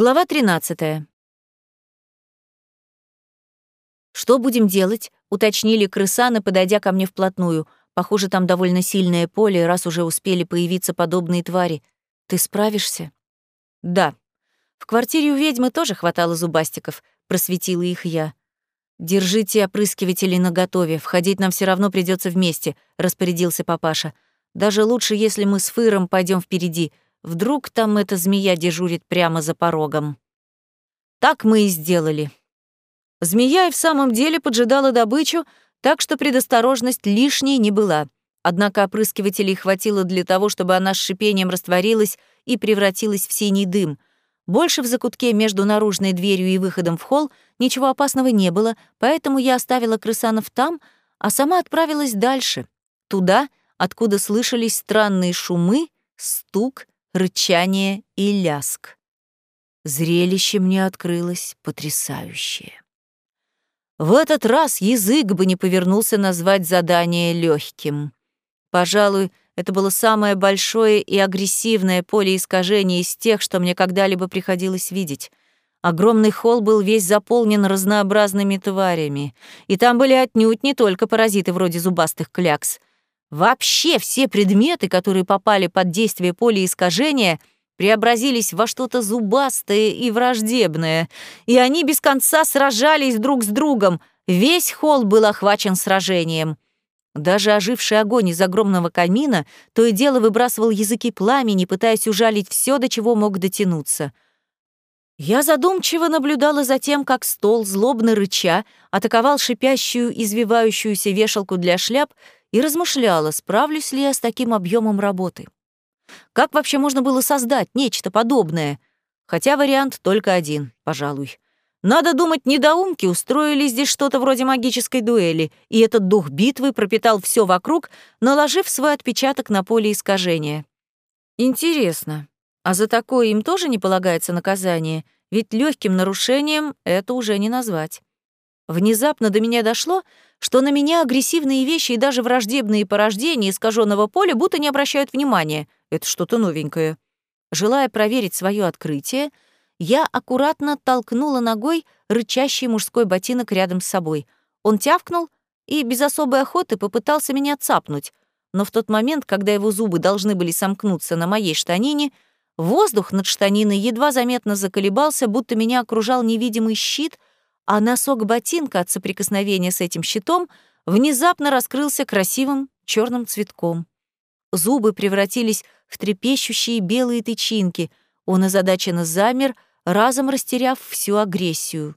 Глава 13. «Что будем делать?» — уточнили крысаны, подойдя ко мне вплотную. Похоже, там довольно сильное поле, раз уже успели появиться подобные твари. Ты справишься? Да. В квартире у ведьмы тоже хватало зубастиков, просветила их я. Держите опрыскиватели наготове, входить нам все равно придется вместе, распорядился папаша. Даже лучше, если мы с Фыром пойдем впереди. Вдруг там эта змея дежурит прямо за порогом. Так мы и сделали. Змея и в самом деле поджидала добычу, так что предосторожность лишней не была. Однако опрыскивателей хватило для того, чтобы она с шипением растворилась и превратилась в синий дым. Больше в закутке между наружной дверью и выходом в холл ничего опасного не было, поэтому я оставила крысанов там, а сама отправилась дальше, туда, откуда слышались странные шумы, стук рычание и ляск. Зрелище мне открылось потрясающее. В этот раз язык бы не повернулся назвать задание легким. Пожалуй, это было самое большое и агрессивное поле искажения из тех, что мне когда-либо приходилось видеть. Огромный холл был весь заполнен разнообразными тварями, и там были отнюдь не только паразиты вроде зубастых клякс. Вообще все предметы, которые попали под действие поля искажения, преобразились во что-то зубастое и враждебное, и они без конца сражались друг с другом. Весь холл был охвачен сражением. Даже оживший огонь из огромного камина то и дело выбрасывал языки пламени, пытаясь ужалить все, до чего мог дотянуться. Я задумчиво наблюдала за тем, как стол, злобно рыча, атаковал шипящую, извивающуюся вешалку для шляп и размышляла, справлюсь ли я с таким объемом работы. Как вообще можно было создать нечто подобное? Хотя вариант только один, пожалуй. Надо думать, недоумки устроили здесь что-то вроде магической дуэли, и этот дух битвы пропитал все вокруг, наложив свой отпечаток на поле искажения. Интересно, а за такое им тоже не полагается наказание? Ведь легким нарушением это уже не назвать. Внезапно до меня дошло, что на меня агрессивные вещи и даже враждебные порождения искаженного поля будто не обращают внимания. Это что-то новенькое. Желая проверить свое открытие, я аккуратно толкнула ногой рычащий мужской ботинок рядом с собой. Он тявкнул и без особой охоты попытался меня цапнуть, но в тот момент, когда его зубы должны были сомкнуться на моей штанине, воздух над штаниной едва заметно заколебался, будто меня окружал невидимый щит — а носок ботинка от соприкосновения с этим щитом внезапно раскрылся красивым черным цветком. Зубы превратились в трепещущие белые тычинки. Он озадаченно замер, разом растеряв всю агрессию.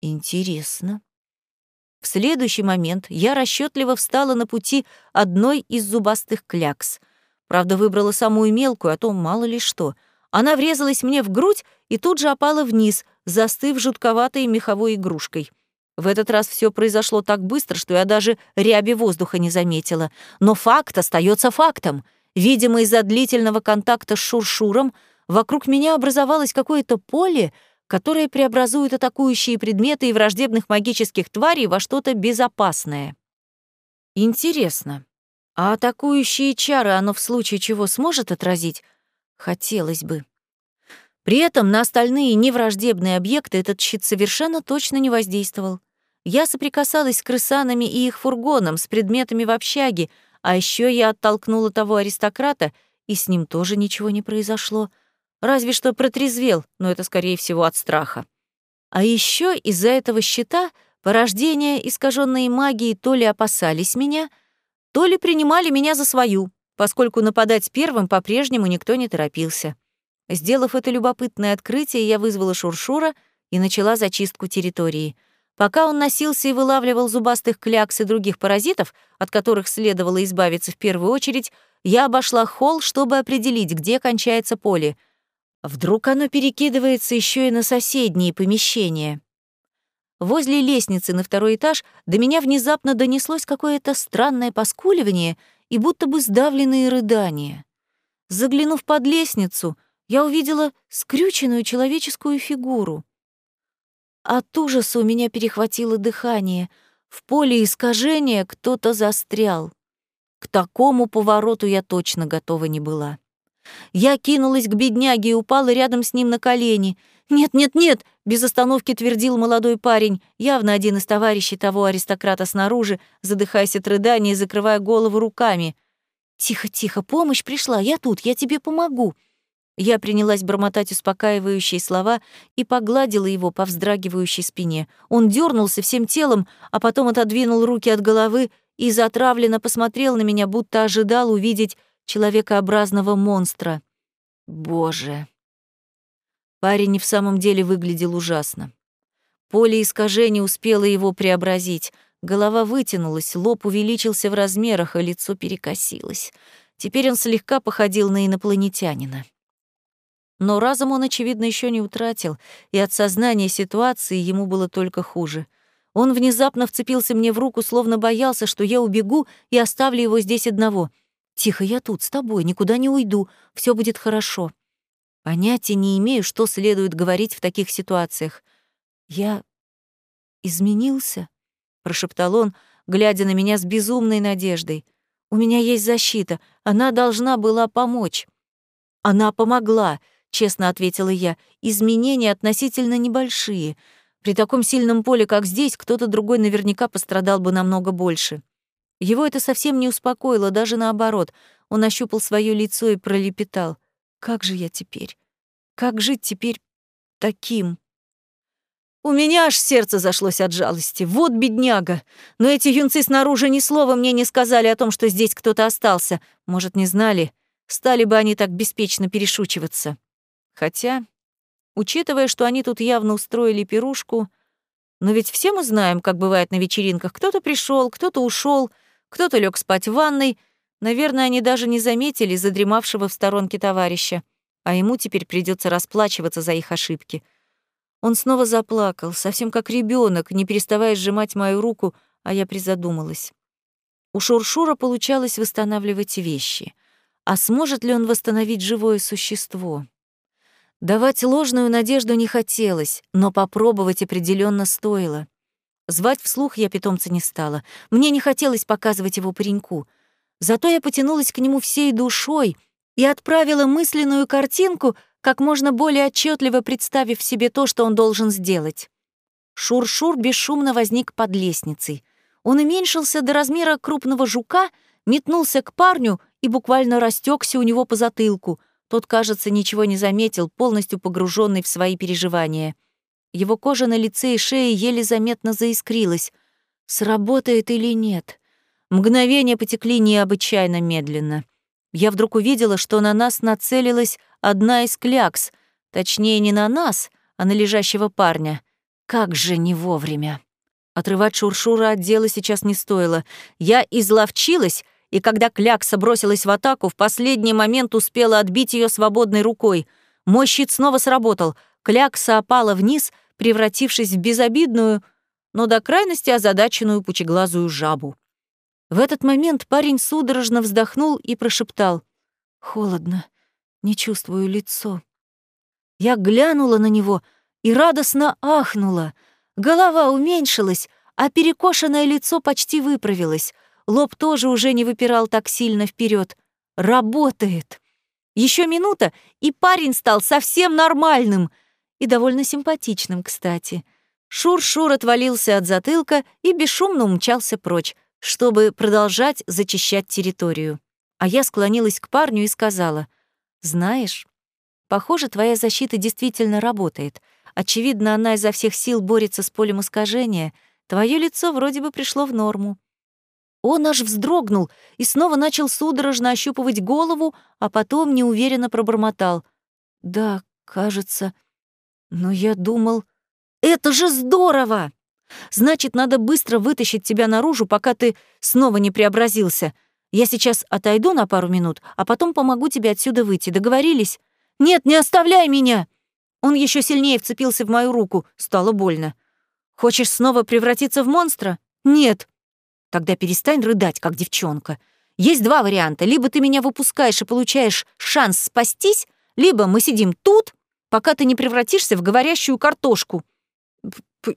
Интересно. В следующий момент я расчетливо встала на пути одной из зубастых клякс. Правда, выбрала самую мелкую, а то мало ли что. Она врезалась мне в грудь и тут же опала вниз, застыв жутковатой меховой игрушкой. В этот раз все произошло так быстро, что я даже ряби воздуха не заметила. Но факт остается фактом. Видимо, из-за длительного контакта с Шуршуром вокруг меня образовалось какое-то поле, которое преобразует атакующие предметы и враждебных магических тварей во что-то безопасное. Интересно, а атакующие чары оно в случае чего сможет отразить? Хотелось бы. При этом на остальные невраждебные объекты этот щит совершенно точно не воздействовал. Я соприкасалась с крысанами и их фургоном, с предметами в общаге, а еще я оттолкнула того аристократа, и с ним тоже ничего не произошло. Разве что протрезвел, но это, скорее всего, от страха. А еще из-за этого щита порождения, искаженные магией, то ли опасались меня, то ли принимали меня за свою, поскольку нападать первым по-прежнему никто не торопился. Сделав это любопытное открытие, я вызвала Шуршура и начала зачистку территории. Пока он носился и вылавливал зубастых клякс и других паразитов, от которых следовало избавиться в первую очередь, я обошла холл, чтобы определить, где кончается поле. Вдруг оно перекидывается еще и на соседние помещения. Возле лестницы на второй этаж до меня внезапно донеслось какое-то странное поскуливание и будто бы сдавленные рыдания. Заглянув под лестницу, я увидела скрюченную человеческую фигуру. От ужаса у меня перехватило дыхание. В поле искажения кто-то застрял. К такому повороту я точно готова не была. Я кинулась к бедняге и упала рядом с ним на колени. «Нет, нет, нет!» — без остановки твердил молодой парень, явно один из товарищей того аристократа снаружи, задыхаясь от рыдания и закрывая голову руками. «Тихо, тихо, помощь пришла, я тут, я тебе помогу!» Я принялась бормотать успокаивающие слова и погладила его по вздрагивающей спине. Он дернулся всем телом, а потом отодвинул руки от головы и затравленно посмотрел на меня, будто ожидал увидеть человекообразного монстра. Боже. Парень и в самом деле выглядел ужасно. Поле искажений успело его преобразить. Голова вытянулась, лоб увеличился в размерах, а лицо перекосилось. Теперь он слегка походил на инопланетянина. Но разум он, очевидно, еще не утратил, и от сознания ситуации ему было только хуже. Он внезапно вцепился мне в руку, словно боялся, что я убегу и оставлю его здесь одного. «Тихо, я тут, с тобой, никуда не уйду, все будет хорошо». Понятия не имею, что следует говорить в таких ситуациях. «Я изменился?» — прошептал он, глядя на меня с безумной надеждой. «У меня есть защита, она должна была помочь». «Она помогла», честно ответила я. Изменения относительно небольшие. При таком сильном поле, как здесь, кто-то другой наверняка пострадал бы намного больше. Его это совсем не успокоило, даже наоборот. Он ощупал свое лицо и пролепетал. «Как же я теперь? Как жить теперь таким?» У меня аж сердце зашлось от жалости. Вот бедняга. Но эти юнцы снаружи ни слова мне не сказали о том, что здесь кто-то остался. Может, не знали. Стали бы они так беспечно перешучиваться. Хотя, учитывая, что они тут явно устроили пирушку, но ведь все мы знаем, как бывает на вечеринках, кто-то пришел, кто-то ушел, кто-то лег спать в ванной, наверное, они даже не заметили задремавшего в сторонке товарища, а ему теперь придется расплачиваться за их ошибки. Он снова заплакал, совсем как ребенок, не переставая сжимать мою руку, а я призадумалась. У Шуршура получалось восстанавливать вещи. А сможет ли он восстановить живое существо? Давать ложную надежду не хотелось, но попробовать определенно стоило. Звать вслух я питомца не стала. Мне не хотелось показывать его пареньку. Зато я потянулась к нему всей душой и отправила мысленную картинку, как можно более отчетливо представив себе то, что он должен сделать. Шур-шур бесшумно возник под лестницей. Он уменьшился до размера крупного жука, метнулся к парню и буквально растекся у него по затылку — тот, кажется, ничего не заметил, полностью погруженный в свои переживания. Его кожа на лице и шее еле заметно заискрилась. Сработает или нет? Мгновения потекли необычайно медленно. Я вдруг увидела, что на нас нацелилась одна из клякс, точнее, не на нас, а на лежащего парня. Как же не вовремя. Отрывать Шуршура от дела сейчас не стоило. Я изловчилась и когда Клякса бросилась в атаку, в последний момент успела отбить ее свободной рукой. Мой щит снова сработал. Клякса опала вниз, превратившись в безобидную, но до крайности озадаченную пучеглазую жабу. В этот момент парень судорожно вздохнул и прошептал. «Холодно, не чувствую лицо». Я глянула на него и радостно ахнула. Голова уменьшилась, а перекошенное лицо почти выправилось. Лоб тоже уже не выпирал так сильно вперед. Работает. Еще минута, и парень стал совсем нормальным и довольно симпатичным, кстати. Шур-шур отвалился от затылка и бесшумно умчался прочь, чтобы продолжать зачищать территорию. А я склонилась к парню и сказала, «Знаешь, похоже, твоя защита действительно работает. Очевидно, она изо всех сил борется с полем искажения. Твое лицо вроде бы пришло в норму. Он аж вздрогнул и снова начал судорожно ощупывать голову, а потом неуверенно пробормотал. «Да, кажется. Но я думал... Это же здорово! Значит, надо быстро вытащить тебя наружу, пока ты снова не преобразился. Я сейчас отойду на пару минут, а потом помогу тебе отсюда выйти. Договорились? Нет, не оставляй меня!» Он еще сильнее вцепился в мою руку. Стало больно. «Хочешь снова превратиться в монстра?» «Нет», Тогда перестань рыдать, как девчонка. Есть два варианта. Либо ты меня выпускаешь и получаешь шанс спастись, либо мы сидим тут, пока ты не превратишься в говорящую картошку.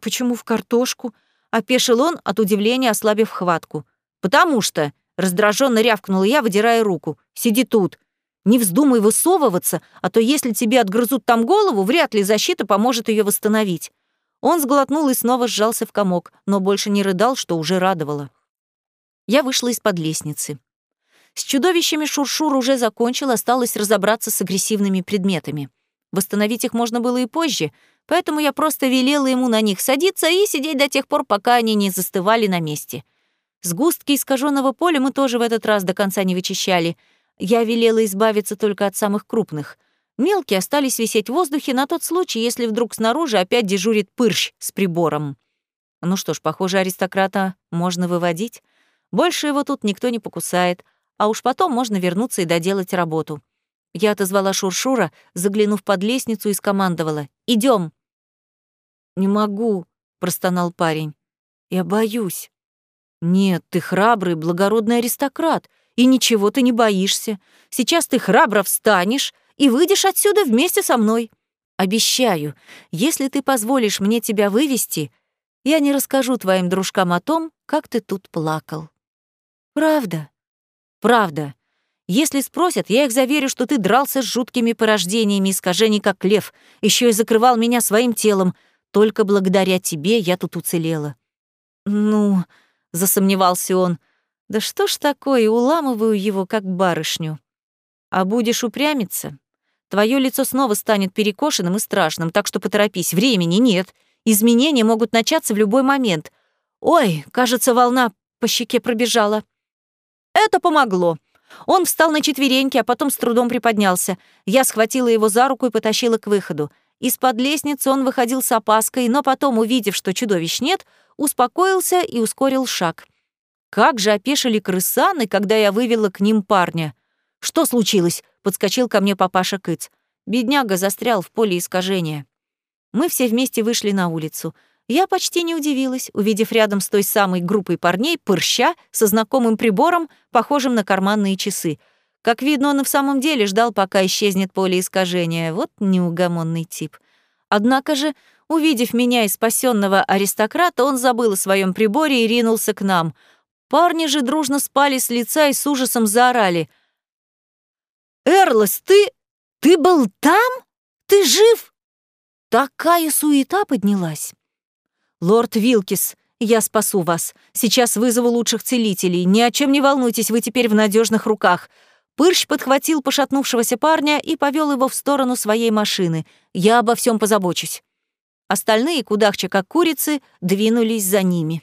«Почему в картошку?» — опешил он, от удивления ослабив хватку. «Потому что...» — раздраженно рявкнула я, выдирая руку. «Сиди тут. Не вздумай высовываться, а то если тебе отгрызут там голову, вряд ли защита поможет ее восстановить». Он сглотнул и снова сжался в комок, но больше не рыдал, что уже радовало. Я вышла из-под лестницы. С чудовищами Шуршур уже закончил, осталось разобраться с агрессивными предметами. Восстановить их можно было и позже, поэтому я просто велела ему на них садиться и сидеть до тех пор, пока они не застывали на месте. Сгустки искаженного поля мы тоже в этот раз до конца не вычищали. Я велела избавиться только от самых крупных. Мелкие остались висеть в воздухе на тот случай, если вдруг снаружи опять дежурит пырщ с прибором. Ну что ж, похоже, аристократа можно выводить. Больше его тут никто не покусает, а уж потом можно вернуться и доделать работу. Я отозвала Шуршура, заглянув под лестницу и скомандовала. Идем. «Не могу», — простонал парень. «Я боюсь». «Нет, ты храбрый, благородный аристократ, и ничего ты не боишься. Сейчас ты храбро встанешь и выйдешь отсюда вместе со мной. Обещаю, если ты позволишь мне тебя вывести, я не расскажу твоим дружкам о том, как ты тут плакал». «Правда?» «Правда. Если спросят, я их заверю, что ты дрался с жуткими порождениями искажений, как лев, еще и закрывал меня своим телом. Только благодаря тебе я тут уцелела». «Ну...» — засомневался он. «Да что ж такое, уламываю его, как барышню. А будешь упрямиться, твое лицо снова станет перекошенным и страшным, так что поторопись, времени нет. Изменения могут начаться в любой момент. Ой, кажется, волна по щеке пробежала». Это помогло. Он встал на четвереньки, а потом с трудом приподнялся. Я схватила его за руку и потащила к выходу. Из-под лестницы он выходил с опаской, но потом, увидев, что чудовищ нет, успокоился и ускорил шаг. Как же опешили крысаны, когда я вывела к ним парня. «Что случилось?» — подскочил ко мне папаша Кыц. Бедняга застрял в поле искажения. Мы все вместе вышли на улицу. Я почти не удивилась, увидев рядом с той самой группой парней пырща со знакомым прибором, похожим на карманные часы. Как видно, он и в самом деле ждал, пока исчезнет поле искажения. Вот неугомонный тип. Однако же, увидев меня и спасенного аристократа, он забыл о своем приборе и ринулся к нам. Парни же дружно спали с лица и с ужасом заорали. «Эрлос, ты... ты был там? Ты жив?» Такая суета поднялась. «Лорд Вилкис, я спасу вас. Сейчас вызову лучших целителей. Ни о чем не волнуйтесь, вы теперь в надежных руках». Пырщ подхватил пошатнувшегося парня и повел его в сторону своей машины. «Я обо всем позабочусь». Остальные, кудахча как курицы, двинулись за ними.